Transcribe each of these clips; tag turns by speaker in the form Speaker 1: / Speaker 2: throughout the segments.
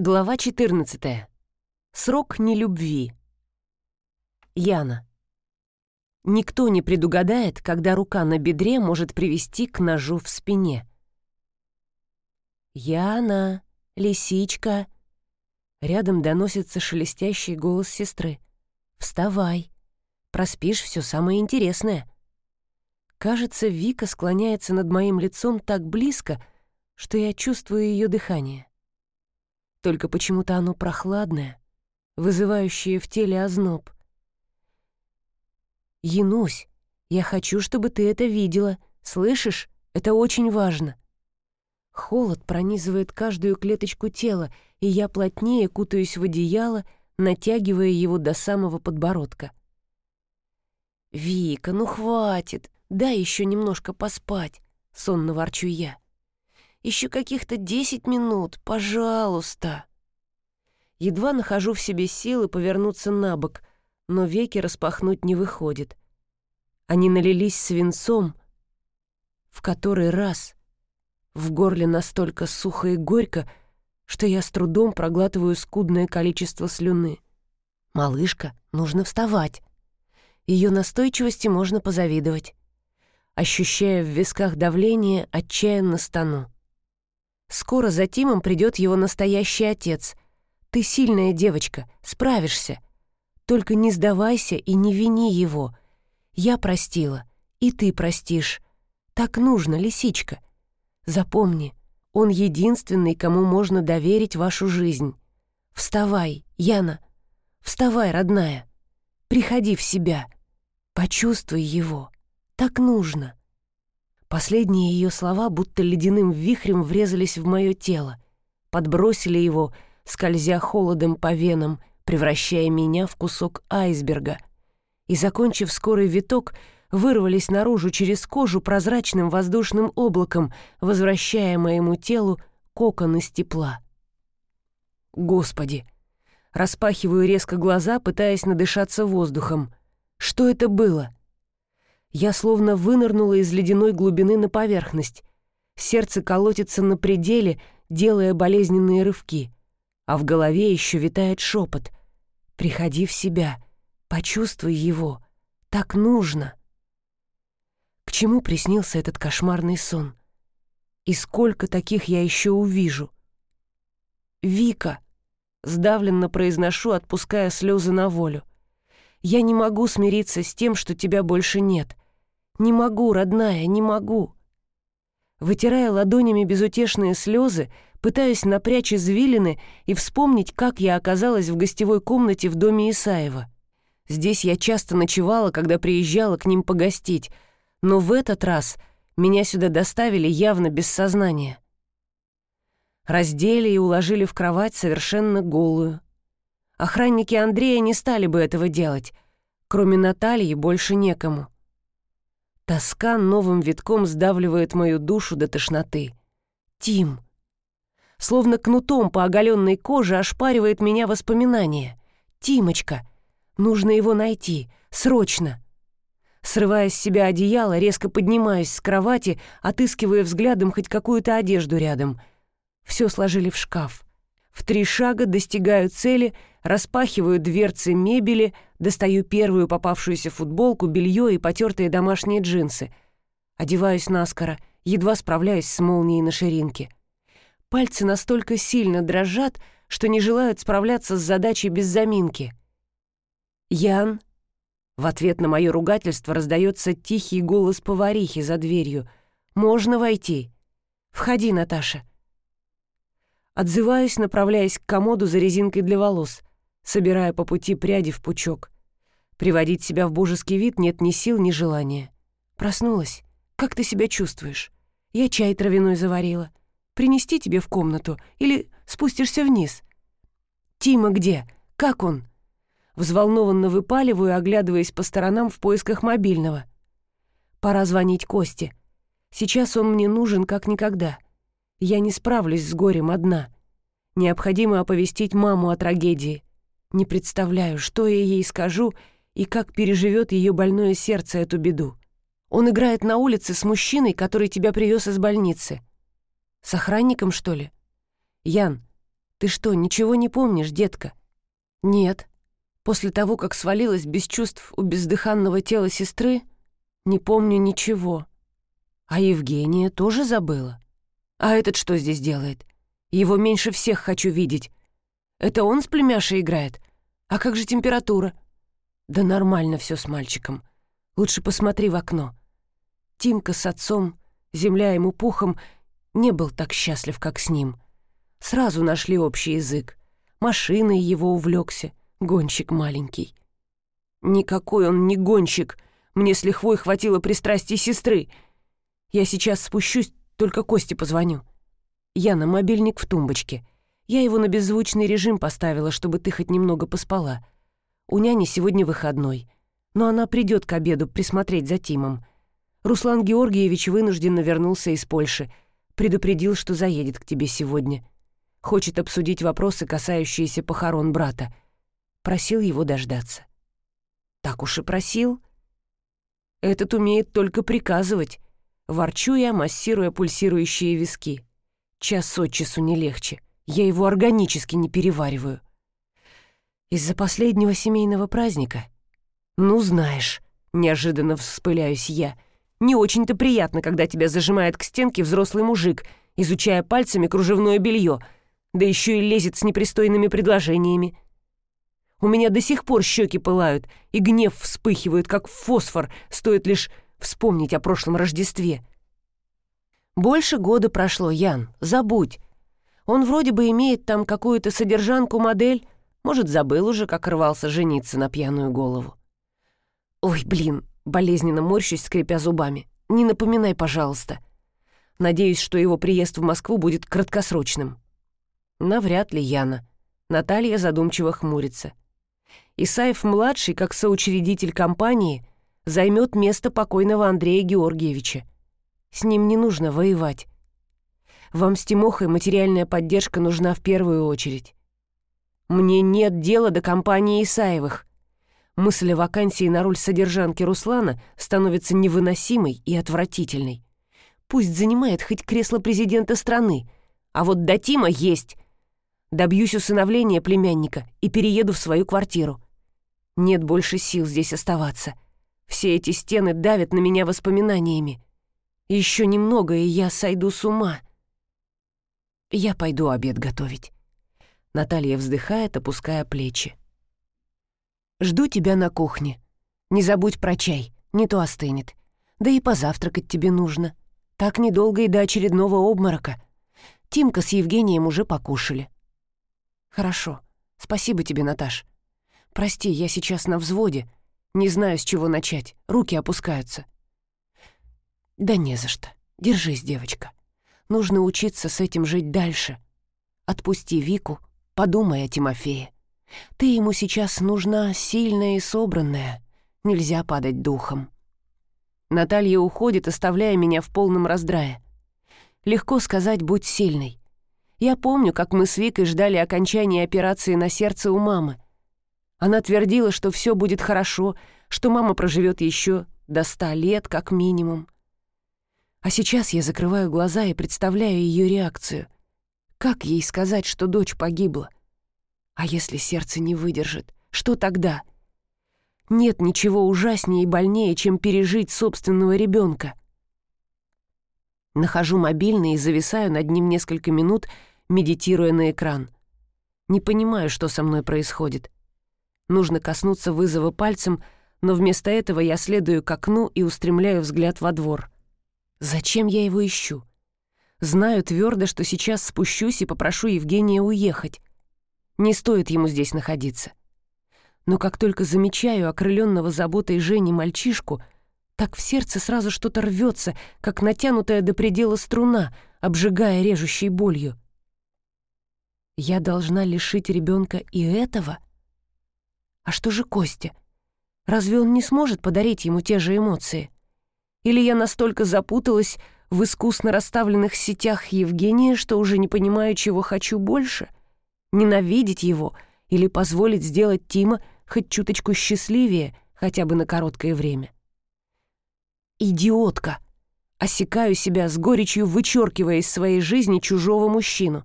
Speaker 1: Глава 14. Срок нелюбви. Яна. Никто не предугадает, когда рука на бедре может привести к ножу в спине. «Яна, лисичка!» Рядом доносится шелестящий голос сестры. «Вставай! Проспишь все самое интересное!» Кажется, Вика склоняется над моим лицом так близко, что я чувствую ее дыхание только почему-то оно прохладное, вызывающее в теле озноб. «Янусь, я хочу, чтобы ты это видела. Слышишь? Это очень важно». Холод пронизывает каждую клеточку тела, и я плотнее кутаюсь в одеяло, натягивая его до самого подбородка. «Вика, ну хватит, дай еще немножко поспать», — сонно ворчу я. Еще каких-то десять минут, пожалуйста. Едва нахожу в себе силы повернуться на бок, но веки распахнуть не выходит. Они налились свинцом. В который раз в горле настолько сухо и горько, что я с трудом проглатываю скудное количество слюны. «Малышка, нужно вставать». Ее настойчивости можно позавидовать. Ощущая в висках давление, отчаянно стану. Скоро за Тимом придет его настоящий отец. Ты сильная девочка, справишься. Только не сдавайся и не вини его. Я простила, и ты простишь. Так нужно, лисичка. Запомни, он единственный, кому можно доверить вашу жизнь. Вставай, Яна. Вставай, родная. Приходи в себя. Почувствуй его. Так нужно. Последние ее слова будто ледяным вихрем врезались в мое тело, подбросили его, скользя холодом по венам, превращая меня в кусок айсберга. И, закончив скорый виток, вырвались наружу через кожу прозрачным воздушным облаком, возвращая моему телу кокон из тепла. Господи! Распахиваю резко глаза, пытаясь надышаться воздухом. Что это было? Я словно вынырнула из ледяной глубины на поверхность. Сердце колотится на пределе, делая болезненные рывки. А в голове еще витает шепот. «Приходи в себя, почувствуй его. Так нужно». К чему приснился этот кошмарный сон? И сколько таких я еще увижу? «Вика!» — сдавленно произношу, отпуская слезы на волю. «Я не могу смириться с тем, что тебя больше нет. Не могу, родная, не могу. Вытирая ладонями безутешные слезы, пытаюсь напрячь извилины и вспомнить, как я оказалась в гостевой комнате в доме Исаева. Здесь я часто ночевала, когда приезжала к ним погостить, но в этот раз меня сюда доставили явно без сознания. Раздели и уложили в кровать совершенно голую. Охранники Андрея не стали бы этого делать. Кроме Натальи больше некому. Тоска новым витком сдавливает мою душу до тошноты. Тим. Словно кнутом по оголенной коже ошпаривает меня воспоминания. Тимочка. Нужно его найти. Срочно. Срывая с себя одеяло, резко поднимаюсь с кровати, отыскивая взглядом хоть какую-то одежду рядом. Все сложили в шкаф. В три шага достигаю цели, распахиваю дверцы мебели, достаю первую попавшуюся футболку, белье и потертые домашние джинсы. Одеваюсь наскоро, едва справляюсь с молнией на ширинке. Пальцы настолько сильно дрожат, что не желают справляться с задачей без заминки. «Ян?» В ответ на мое ругательство раздается тихий голос поварихи за дверью. «Можно войти?» «Входи, Наташа». Отзываюсь, направляясь к комоду за резинкой для волос, собирая по пути пряди в пучок. Приводить себя в божеский вид нет ни сил, ни желания. Проснулась. Как ты себя чувствуешь? Я чай травяной заварила. Принести тебе в комнату или спустишься вниз? Тима где? Как он? Взволнованно выпаливаю, оглядываясь по сторонам в поисках мобильного. Пора звонить Косте. Сейчас он мне нужен как никогда. Я не справлюсь с горем одна. Необходимо оповестить маму о трагедии. Не представляю, что я ей скажу и как переживет ее больное сердце эту беду. Он играет на улице с мужчиной, который тебя привез из больницы. С охранником, что ли? Ян, «Ты что, ничего не помнишь, детка?» «Нет. После того, как свалилась без чувств у бездыханного тела сестры, не помню ничего. А Евгения тоже забыла. А этот что здесь делает? Его меньше всех хочу видеть. Это он с племяшей играет? А как же температура?» «Да нормально все с мальчиком. Лучше посмотри в окно. Тимка с отцом, земля ему пухом, не был так счастлив, как с ним. Сразу нашли общий язык. Машиной его увлекся, гонщик маленький. Никакой он не гонщик. Мне с лихвой хватило пристрастий сестры. Я сейчас спущусь, только Косте позвоню. Я на мобильник в тумбочке. Я его на беззвучный режим поставила, чтобы ты хоть немного поспала. У няни сегодня выходной. Но она придет к обеду присмотреть за Тимом. Руслан Георгиевич вынужденно вернулся из Польши. Предупредил, что заедет к тебе сегодня. Хочет обсудить вопросы, касающиеся похорон брата. Просил его дождаться. Так уж и просил. Этот умеет только приказывать. Ворчу я, массируя пульсирующие виски. Час от часу не легче. Я его органически не перевариваю. Из-за последнего семейного праздника? Ну, знаешь, неожиданно вспыляюсь я — не очень-то приятно, когда тебя зажимает к стенке взрослый мужик, изучая пальцами кружевное белье, да еще и лезет с непристойными предложениями. У меня до сих пор щеки пылают, и гнев вспыхивает, как фосфор, стоит лишь вспомнить о прошлом Рождестве. Больше года прошло, Ян, забудь. Он вроде бы имеет там какую-то содержанку-модель, может, забыл уже, как рвался жениться на пьяную голову. Ой, блин, Болезненно морщусь, скрипя зубами. «Не напоминай, пожалуйста. Надеюсь, что его приезд в Москву будет краткосрочным». «Навряд ли, Яна». Наталья задумчиво хмурится. Исаев-младший, как соучредитель компании, займет место покойного Андрея Георгиевича. С ним не нужно воевать. Вам с Тимохой материальная поддержка нужна в первую очередь. Мне нет дела до компании Исаевых. Мысль о вакансии на роль содержанки Руслана становится невыносимой и отвратительной. Пусть занимает хоть кресло президента страны, а вот до Тима есть. Добьюсь усыновления племянника и перееду в свою квартиру. Нет больше сил здесь оставаться. Все эти стены давят на меня воспоминаниями. Еще немного, и я сойду с ума. Я пойду обед готовить. Наталья вздыхает, опуская плечи. Жду тебя на кухне. Не забудь про чай, не то остынет. Да и позавтракать тебе нужно. Так недолго и до очередного обморока. Тимка с Евгением уже покушали. Хорошо. Спасибо тебе, Наташ. Прости, я сейчас на взводе. Не знаю, с чего начать. Руки опускаются. Да не за что. Держись, девочка. Нужно учиться с этим жить дальше. Отпусти Вику, подумай о Тимофее. Ты ему сейчас нужна сильная и собранная. Нельзя падать духом. Наталья уходит, оставляя меня в полном раздрае. Легко сказать «будь сильной». Я помню, как мы с Викой ждали окончания операции на сердце у мамы. Она твердила, что все будет хорошо, что мама проживет еще до ста лет как минимум. А сейчас я закрываю глаза и представляю ее реакцию. Как ей сказать, что дочь погибла? А если сердце не выдержит, что тогда? Нет ничего ужаснее и больнее, чем пережить собственного ребенка. Нахожу мобильный и зависаю над ним несколько минут, медитируя на экран. Не понимаю, что со мной происходит. Нужно коснуться вызова пальцем, но вместо этого я следую к окну и устремляю взгляд во двор. Зачем я его ищу? Знаю твердо, что сейчас спущусь и попрошу Евгения уехать. Не стоит ему здесь находиться. Но как только замечаю окрыленного заботой Жени мальчишку, так в сердце сразу что-то рвется, как натянутая до предела струна, обжигая режущей болью. Я должна лишить ребенка и этого? А что же Костя? Разве он не сможет подарить ему те же эмоции? Или я настолько запуталась в искусно расставленных сетях Евгения, что уже не понимаю, чего хочу больше — ненавидеть его или позволить сделать Тима хоть чуточку счастливее, хотя бы на короткое время. Идиотка! Осекаю себя с горечью, вычеркивая из своей жизни чужого мужчину.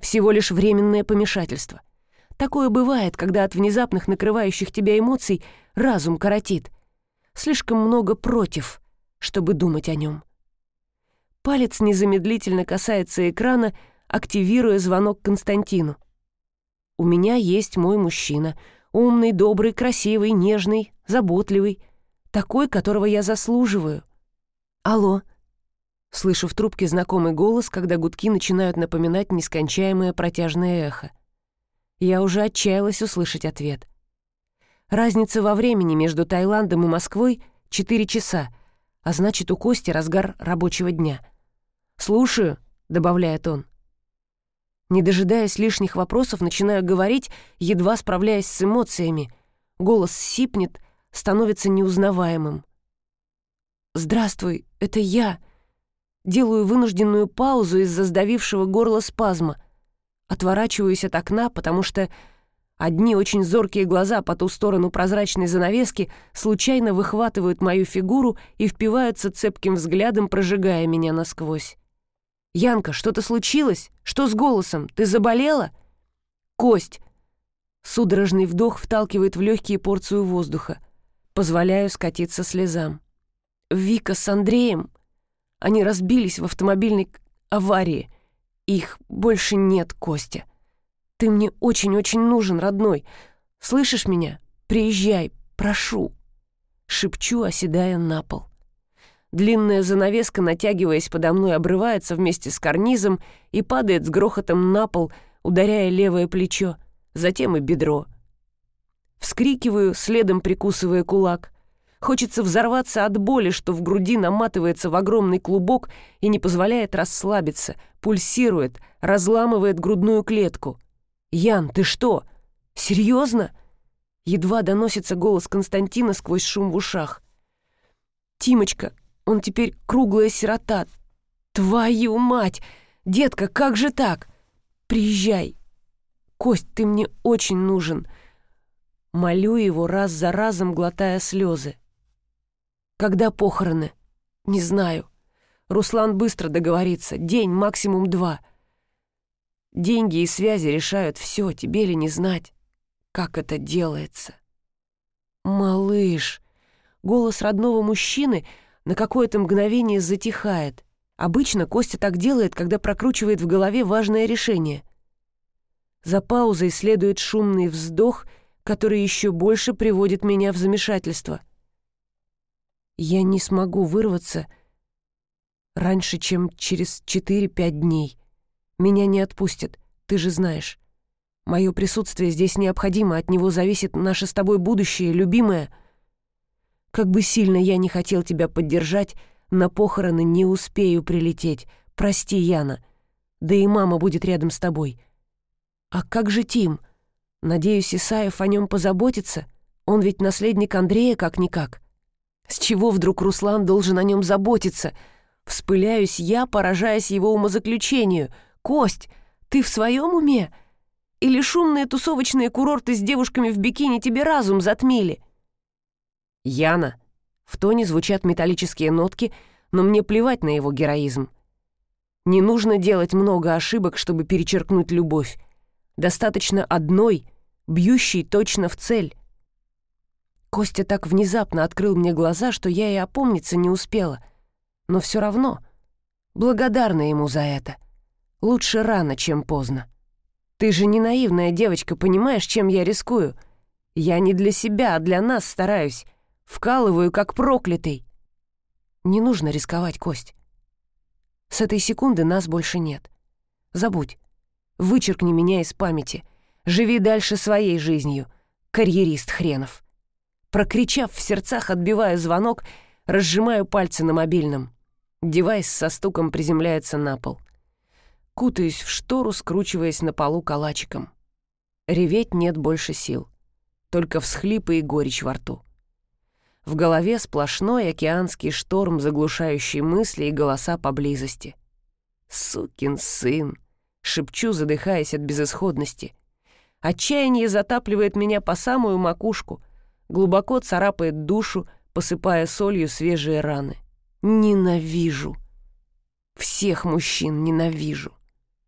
Speaker 1: Всего лишь временное помешательство. Такое бывает, когда от внезапных накрывающих тебя эмоций разум коротит. Слишком много против, чтобы думать о нем. Палец незамедлительно касается экрана, активируя звонок Константину. У меня есть мой мужчина. Умный, добрый, красивый, нежный, заботливый. Такой, которого я заслуживаю. Алло. Слышу в трубке знакомый голос, когда гудки начинают напоминать нескончаемое протяжное эхо. Я уже отчаялась услышать ответ. Разница во времени между Таиландом и Москвой — 4 часа, а значит, у Кости разгар рабочего дня. «Слушаю», — добавляет он. Не дожидаясь лишних вопросов, начинаю говорить, едва справляясь с эмоциями. Голос сипнет, становится неузнаваемым. «Здравствуй, это я». Делаю вынужденную паузу из-за сдавившего горло спазма — Отворачиваюсь от окна, потому что одни очень зоркие глаза по ту сторону прозрачной занавески случайно выхватывают мою фигуру и впиваются цепким взглядом, прожигая меня насквозь. «Янка, что-то случилось? Что с голосом? Ты заболела?» «Кость!» Судорожный вдох вталкивает в легкие порцию воздуха. Позволяю скатиться слезам. Вика с Андреем. Они разбились в автомобильной аварии — их больше нет, Костя. Ты мне очень-очень нужен, родной. Слышишь меня? Приезжай, прошу. Шепчу, оседая на пол. Длинная занавеска, натягиваясь подо мной, обрывается вместе с карнизом и падает с грохотом на пол, ударяя левое плечо, затем и бедро. Вскрикиваю, следом прикусывая кулак. Хочется взорваться от боли, что в груди наматывается в огромный клубок и не позволяет расслабиться, пульсирует, разламывает грудную клетку. «Ян, ты что? Серьезно?» Едва доносится голос Константина сквозь шум в ушах. «Тимочка, он теперь круглая сирота. Твою мать! Детка, как же так? Приезжай. Кость, ты мне очень нужен». Молю его раз за разом, глотая слезы. Когда похороны? Не знаю. Руслан быстро договорится. День, максимум два. Деньги и связи решают все, тебе ли не знать, как это делается. Малыш. Голос родного мужчины на какое-то мгновение затихает. Обычно Костя так делает, когда прокручивает в голове важное решение. За паузой следует шумный вздох, который еще больше приводит меня в замешательство. Я не смогу вырваться раньше, чем через 4-5 дней. Меня не отпустят, ты же знаешь. Мое присутствие здесь необходимо, от него зависит наше с тобой будущее, любимое. Как бы сильно я не хотел тебя поддержать, на похороны не успею прилететь. Прости, Яна. Да и мама будет рядом с тобой. А как же Тим? Надеюсь, Исаев о нем позаботится. Он ведь наследник Андрея как-никак. С чего вдруг Руслан должен о нем заботиться? Вспыляюсь я, поражаясь его умозаключению. «Кость, ты в своем уме? Или шумные тусовочные курорты с девушками в бикини тебе разум затмили?» «Яна». В тоне звучат металлические нотки, но мне плевать на его героизм. Не нужно делать много ошибок, чтобы перечеркнуть любовь. Достаточно одной, бьющей точно в цель. Костя так внезапно открыл мне глаза, что я и опомниться не успела. Но все равно благодарна ему за это. Лучше рано, чем поздно. Ты же не наивная девочка, понимаешь, чем я рискую? Я не для себя, а для нас стараюсь. Вкалываю, как проклятый. Не нужно рисковать, Кость. С этой секунды нас больше нет. Забудь. Вычеркни меня из памяти. Живи дальше своей жизнью, карьерист хренов. Прокричав в сердцах, отбиваю звонок, разжимаю пальцы на мобильном. Девайс со стуком приземляется на пол. Кутаюсь в штору, скручиваясь на полу калачиком. Реветь нет больше сил. Только всхлипы и горечь во рту. В голове сплошной океанский шторм, заглушающий мысли и голоса поблизости. «Сукин сын!» — шепчу, задыхаясь от безысходности. Отчаяние затапливает меня по самую макушку — глубоко царапает душу, посыпая солью свежие раны. Ненавижу. Всех мужчин ненавижу.